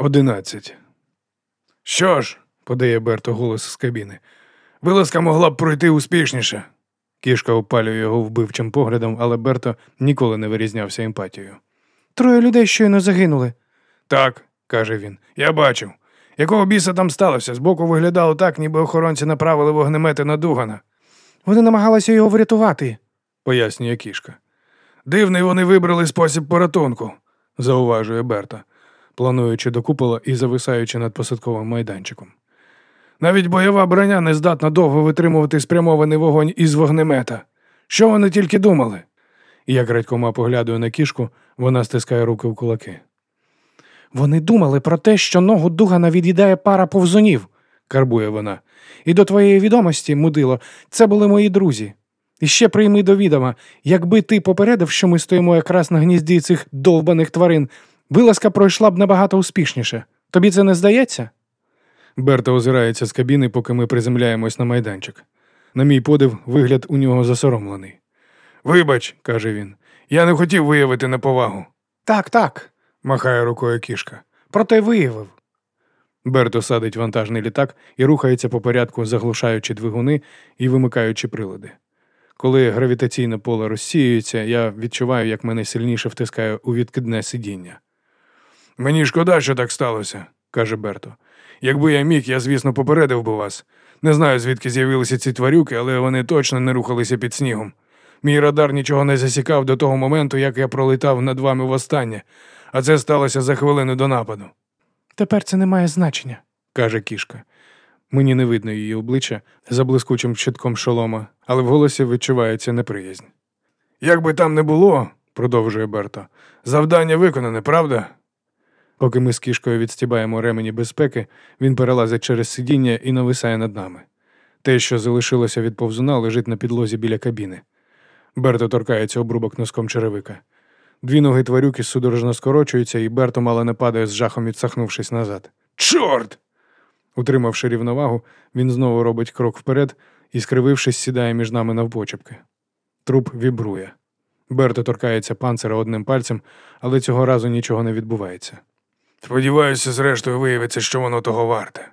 Одинадцять. Що ж, подає Берто голос з кабіни. Вилазка могла б пройти успішніше. Кішка опалює його вбивчим поглядом, але Берто ніколи не вирізнявся емпатією. Троє людей щойно загинули. Так, каже він, я бачив. Якого біса там сталося? Збоку виглядало так, ніби охоронці направили вогнемети на Дугана, Вони намагалися його врятувати. пояснює кішка. Дивний вони вибрали спосіб порятунку, зауважує Берта, плануючи до купола і зависаючи над посадковим майданчиком. Навіть бойова броня не здатна довго витримувати спрямований вогонь із вогнемета. Що вони тільки думали? Як радькома поглядує на кішку, вона стискає руки в кулаки. Вони думали про те, що ногу Дугана від'їдає пара повзунів, Карбує вона. і до твоєї відомості, мудило, це були мої друзі. І ще прийми до відома, якби ти попередив, що ми стоїмо якраз на гнізді цих довбаних тварин, вилазка пройшла б набагато успішніше. Тобі це не здається? Берта озирається з кабіни, поки ми приземляємось на майданчик. На мій подив, вигляд у нього засоромлений. Вибач, каже він, я не хотів виявити неповагу, Так, так. махає рукою кішка. Проте виявив. Берто садить вантажний літак і рухається по порядку, заглушаючи двигуни і вимикаючи прилади. Коли гравітаційне поле розсіюється, я відчуваю, як мене сильніше втискає у відкидне сидіння. Мені шкода, що так сталося, каже Берто. Якби я міг, я, звісно, попередив би вас. Не знаю, звідки з'явилися ці тварюки, але вони точно не рухалися під снігом. Мій радар нічого не засікав до того моменту, як я пролетав над вами востаннє, а це сталося за хвилину до нападу. Тепер це не має значення. каже кішка. Мені не видно її обличчя за блискучим щитком шолома, але в голосі відчувається неприязнь. Як би там не було, продовжує Берто, завдання виконане, правда? Поки ми з кішкою відстібаємо ремені безпеки, він перелазить через сидіння і нависає над нами. Те, що залишилося від повзуна, лежить на підлозі біля кабіни. Берто торкається обрубок носком черевика. Дві ноги тварюки судорожно скорочуються, і Берто мало не падає з жахом, відсахнувшись назад. Чорт! Утримавши рівновагу, він знову робить крок вперед і, скривившись, сідає між нами навпочепки. Труп вібрує. Берто торкається панцира одним пальцем, але цього разу нічого не відбувається. Сподіваюся, зрештою виявиться, що воно того варте.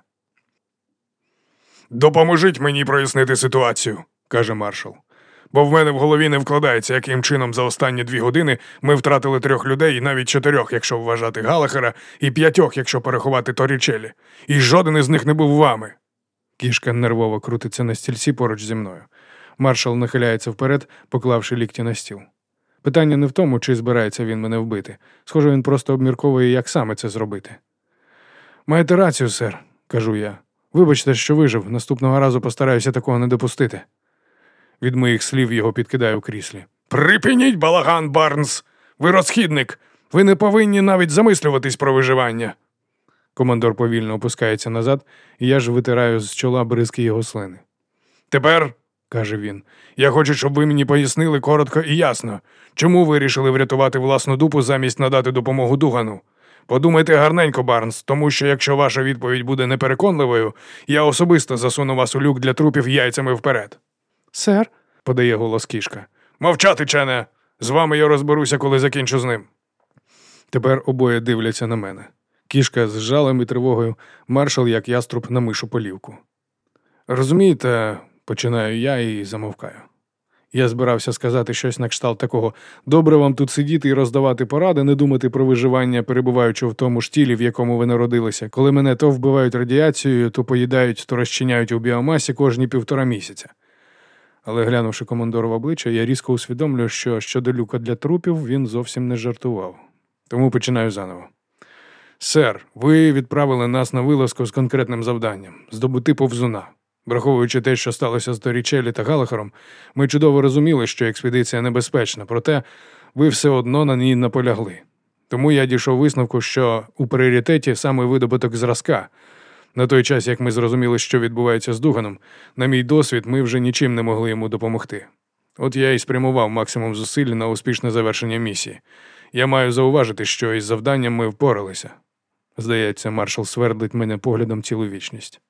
Допоможіть мені прояснити ситуацію, каже маршал. Бо в мене в голові не вкладається, яким чином за останні дві години ми втратили трьох людей, і навіть чотирьох, якщо вважати Галахера, і п'ятьох, якщо порахувати Торічелі. І жоден із них не був вами. Кішка нервово крутиться на стільці поруч зі мною. Маршал нахиляється вперед, поклавши лікті на стіл. Питання не в тому, чи збирається він мене вбити. Схоже, він просто обмірковує, як саме це зробити. Маєте рацію, сер, кажу я. Вибачте, що вижив. Наступного разу постараюся такого не допустити. Від моїх слів його підкидає у кріслі. Припиніть балаган, Барнс! Ви розхідник! Ви не повинні навіть замислюватись про виживання. Командор повільно опускається назад, і я ж витираю з чола бризки його слини. Тепер, каже він, я хочу, щоб ви мені пояснили коротко і ясно, чому ви вирішили врятувати власну дупу замість надати допомогу Дугану. Подумайте гарненько, Барнс, тому що якщо ваша відповідь буде непереконливою, я особисто засуну вас у люк для трупів яйцями вперед. Сер, подає голос кішка. Мовчати, Чене! З вами я розберуся, коли закінчу з ним. Тепер обоє дивляться на мене. Кішка з жалем і тривогою, маршал, як яструб на мишу полівку. Розумієте, починаю я і замовкаю. Я збирався сказати щось на кшталт такого добре вам тут сидіти і роздавати поради, не думати про виживання, перебуваючи в тому ж тілі, в якому ви народилися, коли мене то вбивають радіацією, то поїдають, то розчиняють у біомасі кожні півтора місяця. Але глянувши командору в обличчя, я різко усвідомлюю, що щодо люка для трупів він зовсім не жартував. Тому починаю заново. Сер, ви відправили нас на вилазку з конкретним завданням здобути повзуна. Враховуючи те, що сталося з Торічелі та Галахером, ми чудово розуміли, що експедиція небезпечна, проте ви все одно на ній наполягли. Тому я дійшов висновку, що у пріоритеті саме видобуток зразка. На той час, як ми зрозуміли, що відбувається з Дуганом, на мій досвід, ми вже нічим не могли йому допомогти. От я і спрямував максимум зусиль на успішне завершення місії. Я маю зауважити, що із завданням ми впоралися. Здається, маршал свердлить мене поглядом цілу вічність.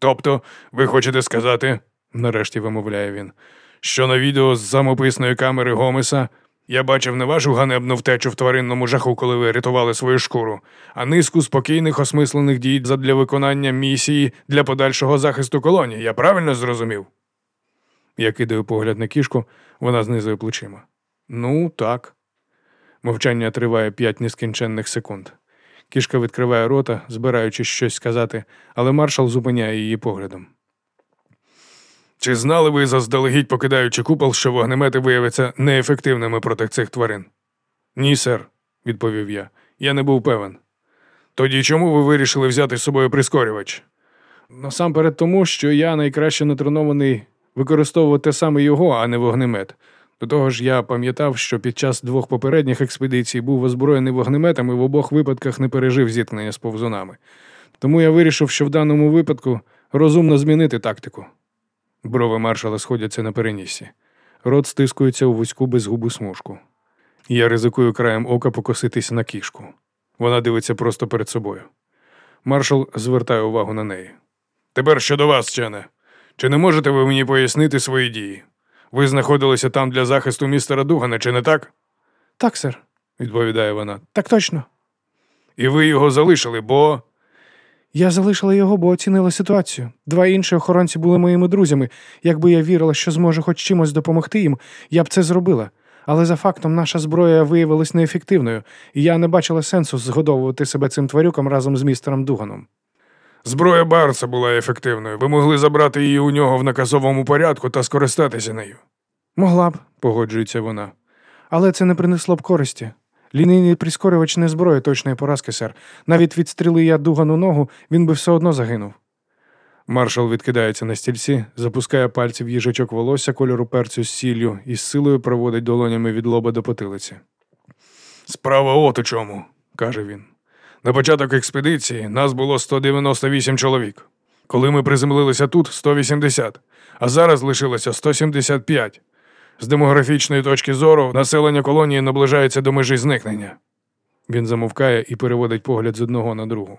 Тобто, ви хочете сказати, нарешті вимовляє він, що на відео з самописної камери Гомеса Я бачив не вашу ганебну втечу в тваринному жаху, коли ви рятували свою шкуру, а низку спокійних осмислених дій задля виконання місії для подальшого захисту колонії. Я правильно зрозумів? Я кидаю погляд на кішку, вона знизує плечима. Ну, так. Мовчання триває п'ять нескінченних секунд. Кішка відкриває рота, збираючись щось сказати, але маршал зупиняє її поглядом. Чи знали ви заздалегідь, покидаючи купол, що вогнемети виявляться неефективними проти цих тварин? Ні, сер, відповів я. Я не був певен. Тоді чому ви вирішили взяти з собою прискорювач? Насамперед тому, що я найкраще натренований використовувати саме його, а не вогнемет. До того ж, я пам'ятав, що під час двох попередніх експедицій був озброєний вогнеметом і в обох випадках не пережив зіткнення з повзунами. Тому я вирішив, що в даному випадку розумно змінити тактику. Брови маршала сходяться на переніссі. Рот стискується у вузьку безгубу смужку. Я ризикую краєм ока покоситись на кішку. Вона дивиться просто перед собою. Маршал звертає увагу на неї. Тепер щодо вас, Чене. Чи не можете ви мені пояснити свої дії? Ви знаходилися там для захисту містера Дугана, чи не так? Так, сер. відповідає вона. Так точно. І ви його залишили, бо. Я залишила його, бо оцінила ситуацію. Два інші охоронці були моїми друзями. Якби я вірила, що зможу хоч чимось допомогти їм, я б це зробила. Але за фактом наша зброя виявилась неефективною, і я не бачила сенсу згодовувати себе цим тварюком разом з містером Дуганом. Зброя Барса була ефективною. Ви могли забрати її у нього в наказовому порядку та скористатися нею. Могла б, Погоджується вона. але це не принесло б користі. Лінійний прискорювач не зброя точної поразки, сер. Навіть відстріли я Дугану ногу, він би все одно загинув. Маршал відкидається на стільці, запускає пальці в їжачок волосся кольору перцю з сіллю і з силою проводить долонями від лоба до потилиці. Справа от у чому, каже він. На початок експедиції нас було 198 чоловік. Коли ми приземлилися тут 180, а зараз лишилося 175. З демографічної точки зору населення колонії наближається до межі зникнення. Він замовкає і переводить погляд з одного на другу.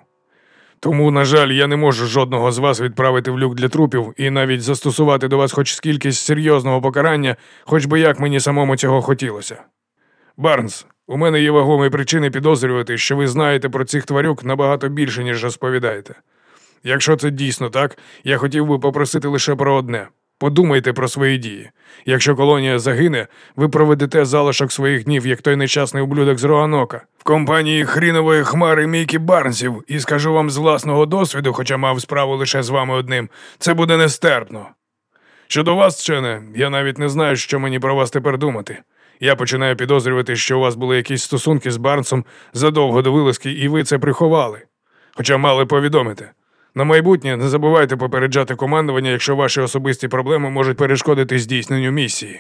Тому, на жаль, я не можу жодного з вас відправити в люк для трупів і навіть застосувати до вас хоч скількись серйозного покарання, хоч би як мені самому цього хотілося. Барнс, у мене є вагомі причини підозрювати, що ви знаєте про цих тварюк набагато більше, ніж розповідаєте. Якщо це дійсно так, я хотів би попросити лише про одне. Подумайте про свої дії. Якщо колонія загине, ви проведете залишок своїх днів, як той нещасний ублюдок з Роанока, в компанії хрінової хмари Мікі Барнсів, і скажу вам з власного досвіду, хоча мав справу лише з вами одним, це буде нестерпно. Щодо вас, Чене, я навіть не знаю, що мені про вас тепер думати. Я починаю підозрювати, що у вас були якісь стосунки з Барнсом задовго до вилазки, і ви це приховали. Хоча мали повідомити. На майбутнє не забувайте попереджати командування, якщо ваші особисті проблеми можуть перешкодити здійсненню місії.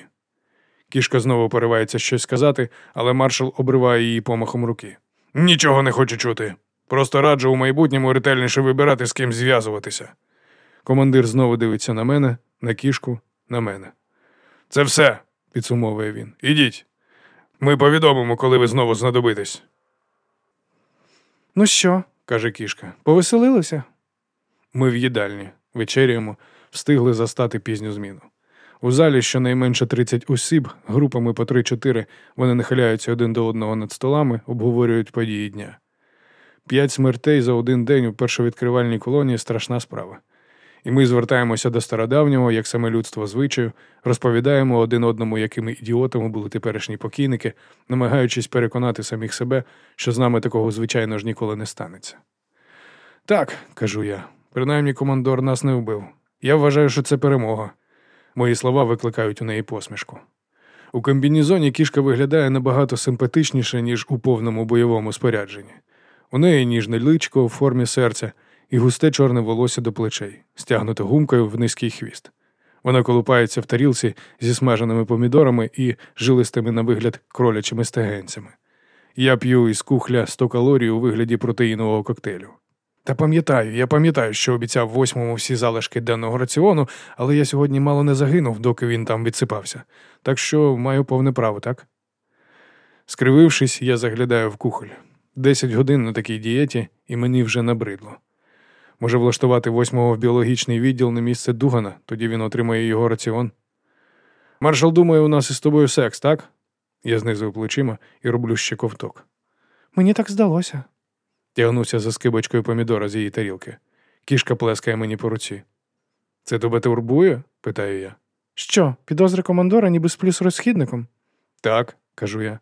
Кішка знову поривається щось сказати, але маршал обриває її помахом руки. Нічого не хочу чути. Просто раджу у майбутньому ретельніше вибирати, з ким зв'язуватися. Командир знову дивиться на мене, на кішку, на мене. Це все, підсумовує він. Ідіть. Ми повідомимо, коли ви знову знадобитесь, Ну що, каже кішка. повеселилися? Ми в їдальні, вечеряємо, встигли застати пізню зміну. У залі щонайменше 30 осіб, групами по 3-4, вони нахиляються один до одного над столами, обговорюють події дня. П'ять смертей за один день у першовідкривальній колонії страшна справа. І ми звертаємося до стародавнього, як саме людство звичаю, розповідаємо один одному, якими ідіотами були теперішні покійники, намагаючись переконати самих себе, що з нами такого звичайно ж ніколи не станеться. Так, кажу я, принаймні командор нас не вбив. Я вважаю, що це перемога. Мої слова викликають у неї посмішку. У комбінізоні кішка виглядає набагато симпатичніше, ніж у повному бойовому спорядженні. У неї ніжне личко у формі серця і густе чорне волосся до плечей, стягнуте гумкою в низький хвіст. Вона колупається в тарілці зі смаженими помідорами і жилистими на вигляд кролячими стегенцями. Я п'ю із кухля 100 калорій у вигляді протеїнового коктейлю. Та пам'ятаю, я пам'ятаю, що обіцяв восьмому всі залишки денного раціону, але я сьогодні мало не загинув, доки він там відсипався. Так що маю повне право, так? Скривившись, я заглядаю в кухоль. Десять годин на такій дієті, і мені вже набридло. Може влаштувати восьмого в біологічний відділ на місце Дугана, тоді він отримає його раціон. Маршал думає, у нас із тобою секс, так? Я знизую плечима і роблю ще ковток. Мені так здалося. Тягнуся за скибочкою помідора з її тарілки. Кішка плескає мені по руці. Це тебе турбує? питаю я. Що, підозри командора ніби з розхідником? Так, кажу я.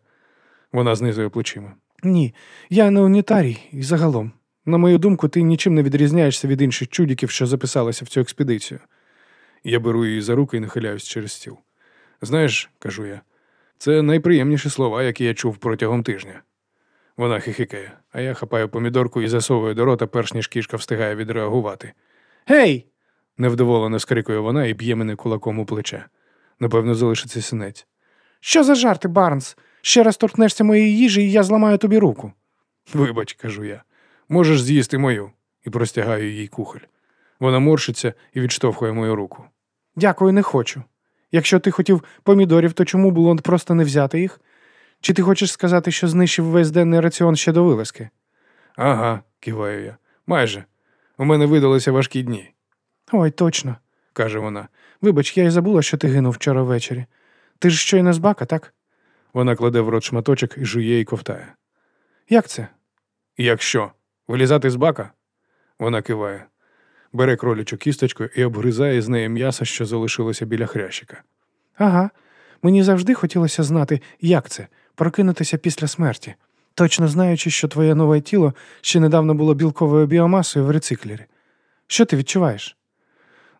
Вона знизує плечима. Ні, я не унітарій і загалом. На мою думку, ти нічим не відрізняєшся від інших чудіків, що записалися в цю експедицію. Я беру її за руку і нахиляюсь через стіл. Знаєш, кажу я, це найприємніші слова, які я чув протягом тижня. Вона хихикає, а я хапаю помідорку і засовую до рота, перш ніж кішка встигає відреагувати. Гей! Невдоволено скрикує вона і б'є мене кулаком у плече. Напевно, залишиться синець. Що за жарти, Барнс? Ще раз торкнешся моєї їжі, і я зламаю тобі руку. Вибач, кажу я, можеш з'їсти мою, і простягаю їй кухоль. Вона морщиться і відштовхує мою руку. Дякую, не хочу. Якщо ти хотів помідорів, то чому було просто не взяти їх? Чи ти хочеш сказати, що знищив весь денний раціон ще до вилазки? Ага, киваю я. Майже. У мене видалися важкі дні, Ой, точно. каже вона. Вибач, я й забула, що ти гинув вчора ввечері. Ти ж щойно з бака, так? Вона кладе в рот шматочок і жує і ковтає. Як це? Як що? Вилізати з бака? Вона киває. Бере кролячу кісточку і обгризає з неї м'ясо, що залишилося біля хрящика. Ага. Мені завжди хотілося знати, як це прокинутися після смерті, точно знаючи, що твоє нове тіло ще недавно було білковою біомасою в рециклері. Що ти відчуваєш?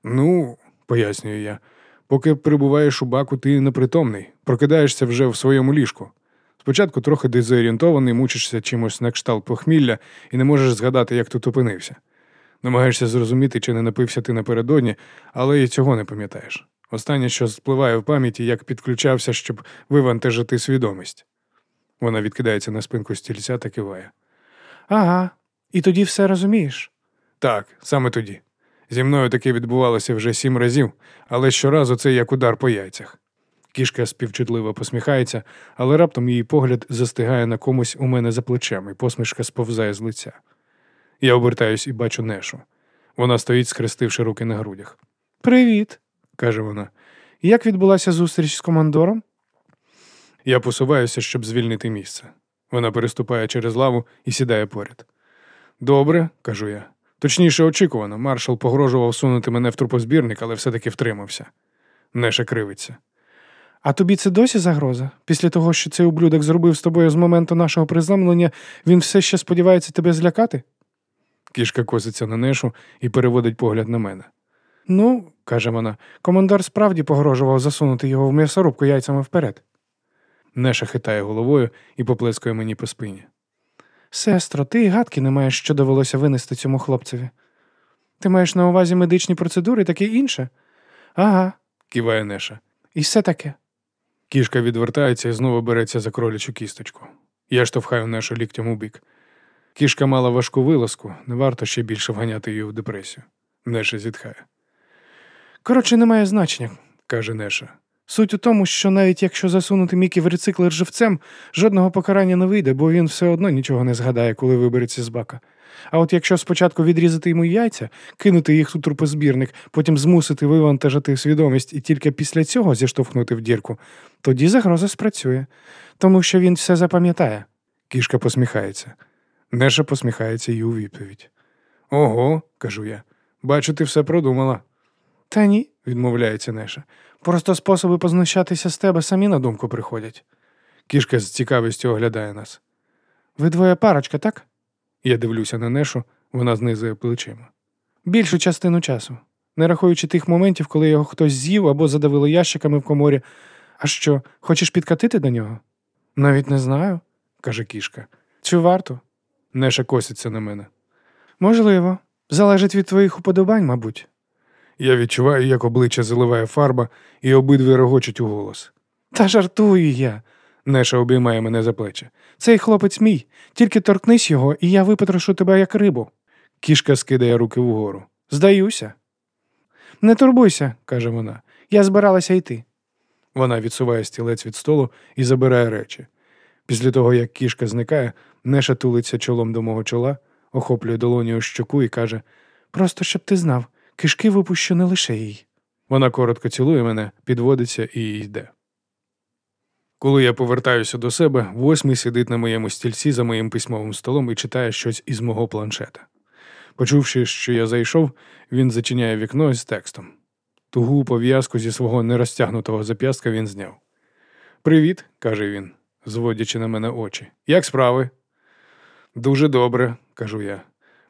Ну, пояснюю я, поки перебуваєш у баку, ти непритомний, прокидаєшся вже в своєму ліжку. Спочатку трохи дезорієнтований, мучишся чимось на кшталт похмілля і не можеш згадати, як тут опинився. Намагаєшся зрозуміти, чи не напився ти напередодні, але і цього не пам'ятаєш. Останнє, що спливає в пам'яті, як підключався, щоб вивантажити свідомість. Вона відкидається на спинку стільця та киває. Ага. І тоді все розумієш. Так, саме тоді. Зі мною таке відбувалося вже сім разів, але щоразу це як удар по яйцях. Кішка співчутливо посміхається, але раптом її погляд застигає на комусь у мене за плечем, і посмішка сповзає з лиця. Я обертаюсь і бачу Нешу. Вона стоїть, схрестивши руки на грудях. Привіт. каже вона. Як відбулася зустріч з командором? Я посуваюся, щоб звільнити місце. Вона переступає через лаву і сідає поряд. Добре, кажу я. Точніше, очікувано. Маршал погрожував сунути мене в трупозбірник, але все-таки втримався. Неша кривиться. А тобі це досі загроза? Після того, що цей ублюдок зробив з тобою з моменту нашого приземлення, він все ще сподівається тебе злякати? Кішка коситься на нешу і переводить погляд на мене. Ну, каже вона, командор справді погрожував засунути його в м'ясорубку яйцями вперед. Неша хитає головою і поплескує мені по спині. Сестро, ти й гадки не маєш, що довелося винести цьому хлопцеві. Ти маєш на увазі медичні процедури і таке інше? Ага, Киває Неша. і все таке. Кішка відвертається і знову береться за кролячу кісточку. Я штовхаю Нешу ліктем у бік. Кішка мала важку вилазку, не варто ще більше вганяти її в депресію. Неша зітхає. Коротше, немає значення. каже Неша. Суть у тому, що навіть якщо засунути Мікі в рециклер живцем, жодного покарання не вийде, бо він все одно нічого не згадає, коли вибереться з бака. А от якщо спочатку відрізати йому яйця, кинути їх у трупозбірник, потім змусити вивантажити свідомість і тільки після цього зіштовхнути в дірку, тоді загроза спрацює, тому що він все запам'ятає. Кішка посміхається. Неша посміхається і у відповідь. Ого, кажу я. Бачу, ти все продумала, Та ні, відмовляється Неша. просто способи познущатися з тебе самі на думку приходять. Кішка з цікавістю оглядає нас. Ви двоє парочка, так? Я дивлюся на Нешу, вона знизує плечима. Більшу частину часу, не рахуючи тих моментів, коли його хтось з'їв або задавило ящиками в коморі. А що, хочеш підкатити до нього? Навіть не знаю, каже кішка. чи варто? Неша коситься на мене. Можливо. Залежить від твоїх уподобань, мабуть. Я відчуваю, як обличчя заливає фарба, і обидві регочуть у голос. Та жартую я. Неша обіймає мене за плечі. Цей хлопець мій. Тільки торкнись його, і я випотрошу тебе як рибу. Кішка скидає руки вгору. Здаюся. Не турбуйся, каже вона. Я збиралася йти. Вона відсуває стілець від столу і забирає речі. Після того, як кішка зникає, Неша тулиться чолом до мого чола, охоплює долонію щоку і каже: Просто щоб ти знав, кишки випущу не лише їй. вона коротко цілує мене, підводиться і йде. Коли я повертаюся до себе, восьмий сидить на моєму стільці за моїм письмовим столом і читає щось із мого планшета. Почувши, що я зайшов, він зачиняє вікно з текстом. Тугу пов'язку зі свого нерозтягнутого зап'ястка він зняв. Привіт, каже він, зводячи на мене очі. Як справи? Дуже добре, кажу я.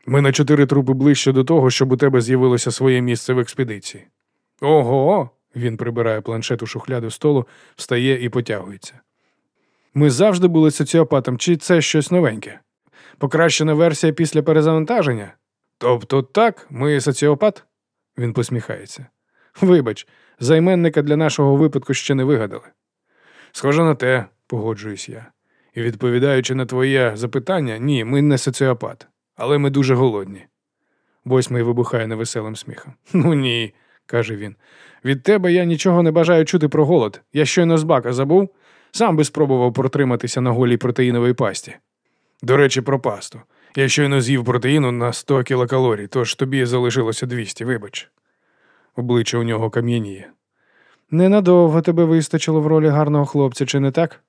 Ми на чотири трупи ближче до того, щоб у тебе з'явилося своє місце в експедиції. Ого. Він прибирає планшет у шухляду столу, встає і потягується. Ми завжди були соціопатом, чи це щось новеньке? Покращена версія після перезавантаження? Тобто так, ми соціопат? Він посміхається. Вибач, займенника для нашого випадку ще не вигадали. Схоже на те, погоджуюсь я. І відповідаючи на твоє запитання, ні, ми не соціопат, але ми дуже голодні. Восьмий вибухає невеселим сміхом. Ну ні, каже він. Від тебе я нічого не бажаю чути про голод. Я щойно з бака забув, сам би спробував протриматися на голій протеїновій пасті. До речі, про пасту. Я щойно з'їв протеїну на 100 кілокалорій, тож тобі залишилося 200, вибач. Обличчя у нього кам'яніє. Ненадовго тебе вистачило в ролі гарного хлопця, чи не так?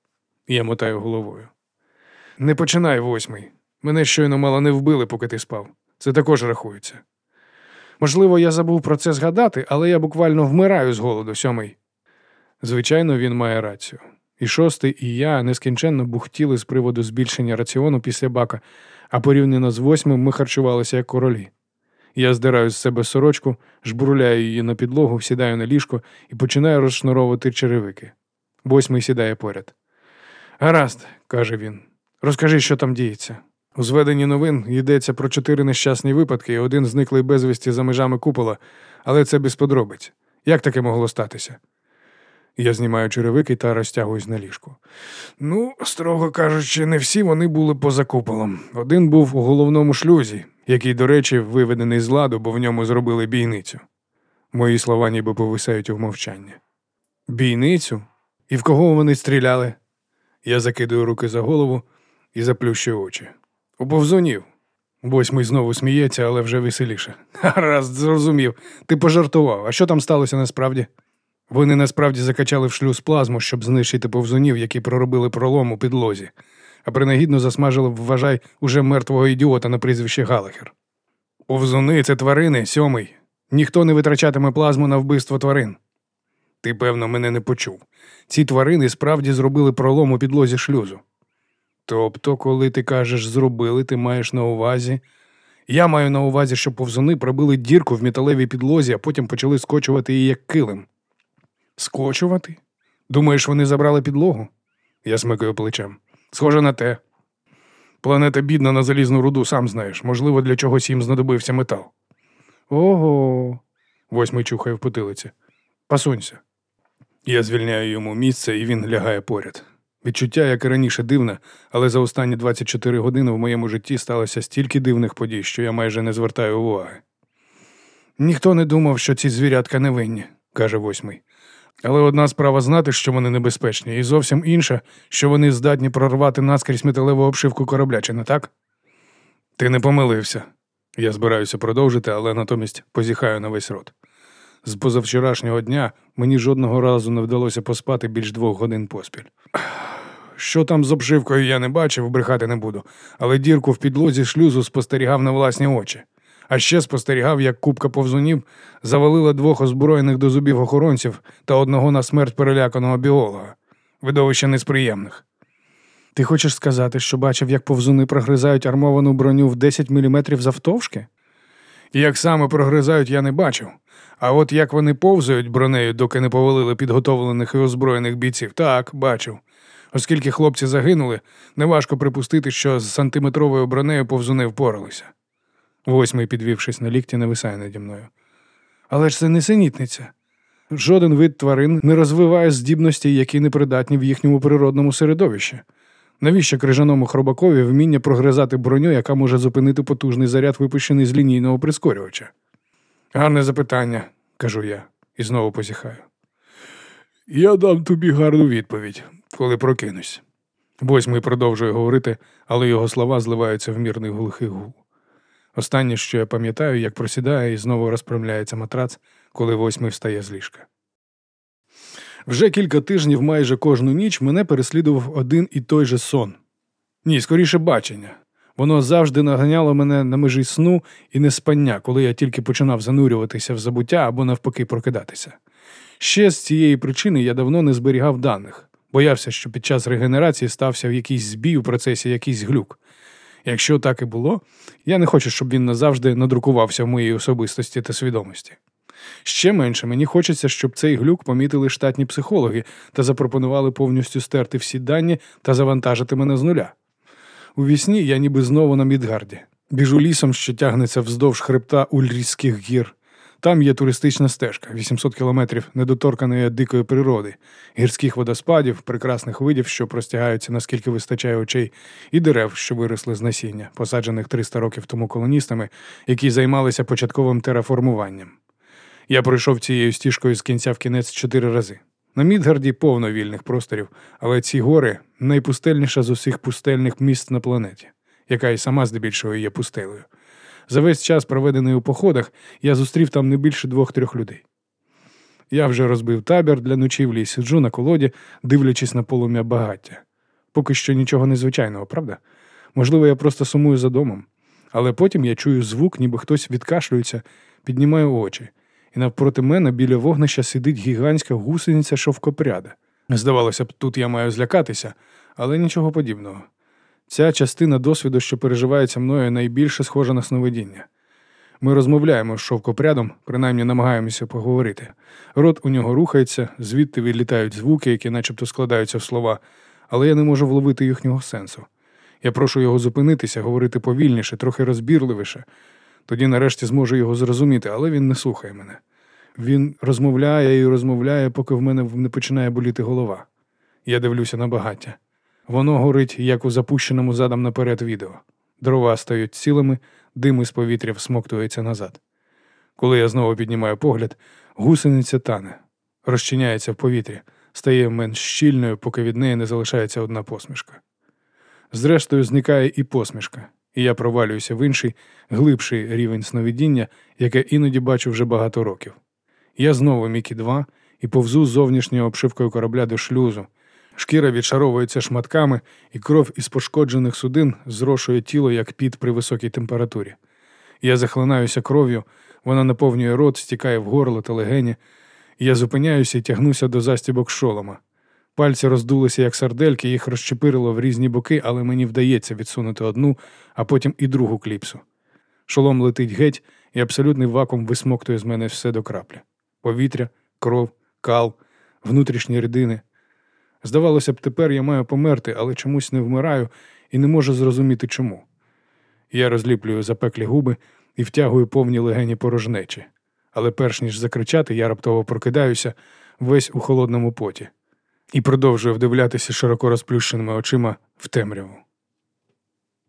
Я мотаю головою. Не починай восьмий. Мене щойно мало не вбили, поки ти спав. Це також рахується. Можливо, я забув про це згадати, але я буквально вмираю з голоду, сьомий. Звичайно, він має рацію. І шостий, і я нескінченно бухтіли з приводу збільшення раціону після бака, а порівняно з восьмим ми харчувалися як королі. Я здираю з себе сорочку, жбурляю її на підлогу, сідаю на ліжко і починаю розшнуровувати черевики. Восьмий сідає поряд. Гаразд, каже він, розкажи, що там діється. У зведенні новин йдеться про чотири нещасні випадки і один зниклий безвісті за межами купола, але це без подробиць. Як таке могло статися? Я знімаю черевики та розтягуюсь на ліжку. Ну, строго кажучи, не всі вони були поза куполом. Один був у головному шлюзі, який, до речі, виведений з ладу, бо в ньому зробили бійницю. Мої слова ніби повисають у мовчання. Бійницю? І в кого вони стріляли? Я закидую руки за голову і заплющую очі. Повзунів. Восьмий знову сміється, але вже веселіше. Гаразд, зрозумів. Ти пожартував. А що там сталося насправді? Вони насправді закачали в шлюз плазму, щоб знищити повзунів, які проробили пролом у підлозі, а принагідно засмажили, вважай, уже мертвого ідіота на прізвище Галахер. Повзуни це тварини, сьомий. Ніхто не витрачатиме плазму на вбивство тварин. Ти, певно, мене не почув. Ці тварини справді зробили пролом у підлозі шлюзу. Тобто, коли ти кажеш зробили, ти маєш на увазі. Я маю на увазі, що повзуни пробили дірку в металевій підлозі, а потім почали скочувати її як килим. Скочувати? Думаєш, вони забрали підлогу? Я смикаю плечем. Схоже на те. Планета бідна на залізну руду, сам знаєш. Можливо, для чогось їм знадобився метал. Ого. Восьмий чухає в потилиці. Пасунься. Я звільняю йому місце, і він лягає поряд. Відчуття, як і раніше, дивне, але за останні 24 години в моєму житті сталося стільки дивних подій, що я майже не звертаю уваги. Ніхто не думав, що ці звірятка невинні, каже восьмий. Але одна справа знати, що вони небезпечні, і зовсім інша, що вони здатні прорвати наскрізь металеву обшивку корабля, чи не так? Ти не помилився. Я збираюся продовжити, але натомість позіхаю на весь рот. З позавчорашнього дня мені жодного разу не вдалося поспати більш двох годин поспіль. Що там з обшивкою я не бачив, брехати не буду, але дірку в підлозі шлюзу спостерігав на власні очі. А ще спостерігав, як купка повзунів завалила двох озброєних до зубів охоронців та одного на смерть переляканого біолога. Видовище несприємних. Ти хочеш сказати, що бачив, як повзуни прогризають армовану броню в 10 мм завтовшки? Як саме прогризають, я не бачив. А от як вони повзають бронею, доки не повалили підготовлених і озброєних бійців, так, бачив. Оскільки хлопці загинули, неважко припустити, що з сантиметровою бронею повзуни впоралися. Восьмий, підвівшись на лікті, нависає наді мною. Але ж це не синітниця. Жоден вид тварин не розвиває здібності, які непридатні в їхньому природному середовищі. Навіщо крижаному хробакові вміння прогризати броню, яка може зупинити потужний заряд, випущений з лінійного прискорювача? Гарне запитання, кажу я, і знову позіхаю. Я дам тобі гарну відповідь, коли прокинусь. Восьмий продовжує говорити, але його слова зливаються в мірний глухий гул. Останнє, що я пам'ятаю, як просідає і знову розпрямляється матрац, коли восьмий встає з ліжка. Вже кілька тижнів майже кожну ніч мене переслідував один і той же сон. Ні, скоріше бачення. Воно завжди наганяло мене на межі сну і неспання, коли я тільки починав занурюватися в забуття або навпаки прокидатися. Ще з цієї причини я давно не зберігав даних, боявся, що під час регенерації стався в якийсь збій у процесі якийсь глюк. Якщо так і було, я не хочу, щоб він назавжди надрукувався в моїй особистості та свідомості. Ще менше мені хочеться, щоб цей глюк помітили штатні психологи та запропонували повністю стерти всі дані та завантажити мене з нуля. У вісні я ніби знову на Мідгарді. Біжу лісом, що тягнеться вздовж хребта Ульрійських гір. Там є туристична стежка, 800 кілометрів недоторканої дикої природи, гірських водоспадів, прекрасних видів, що простягаються наскільки вистачає очей, і дерев, що виросли з насіння, посаджених 300 років тому колоністами, які займалися початковим тераформуванням. Я пройшов цією стіжкою з кінця в кінець чотири рази. На Мідгарді повно вільних просторів, але ці гори найпустельніша з усіх пустельних міст на планеті, яка й сама здебільшого є пустелею. За весь час, проведений у походах, я зустрів там не більше двох-трьох людей. Я вже розбив табір для ночівлі і сиджу на колоді, дивлячись на полум'я багаття. Поки що нічого незвичайного, правда? Можливо, я просто сумую за домом. Але потім я чую звук, ніби хтось відкашлюється, піднімаю очі, і навпроти мене біля вогнища сидить гігантська гусениця шовкопряда. Здавалося б, тут я маю злякатися, але нічого подібного. Ця частина досвіду, що переживається мною, найбільше схожа на сновидіння. Ми розмовляємо з шовкопрядом, принаймні намагаємося поговорити. Рот у нього рухається, звідти відлітають звуки, які начебто складаються в слова, але я не можу вловити їхнього сенсу. Я прошу його зупинитися, говорити повільніше, трохи розбірливіше. Тоді нарешті зможу його зрозуміти, але він не слухає мене. Він розмовляє і розмовляє, поки в мене не починає боліти голова. Я дивлюся на багаття. Воно горить, як у запущеному задом наперед відео. Дрова стають цілими, дим із повітря всмоктується назад. Коли я знову піднімаю погляд, гусениця тане, розчиняється в повітрі, стає менш щільною, поки від неї не залишається одна посмішка. Зрештою, зникає і посмішка, і я провалююся в інший, глибший рівень сновидіння, яке іноді бачу вже багато років. Я знову Мікі 2 і повзу з зовнішньою обшивкою корабля до шлюзу. Шкіра відшаровується шматками, і кров із пошкоджених судин зрошує тіло, як під при високій температурі. Я захлинаюся кров'ю, вона наповнює рот, стікає в горло та легені. Я зупиняюся і тягнуся до застібок шолома. Пальці роздулися, як сардельки, їх розчепирило в різні боки, але мені вдається відсунути одну, а потім і другу кліпсу. Шолом летить геть, і абсолютний вакуум висмоктує з мене все до краплі. Повітря, кров, кал, внутрішні рідини. Здавалося б, тепер я маю померти, але чомусь не вмираю і не можу зрозуміти чому. Я розліплюю запеклі губи і втягую повні легені порожнечі. Але перш ніж закричати, я раптово прокидаюся весь у холодному поті і продовжує вдивлятися широко розплющеними очима в темряву.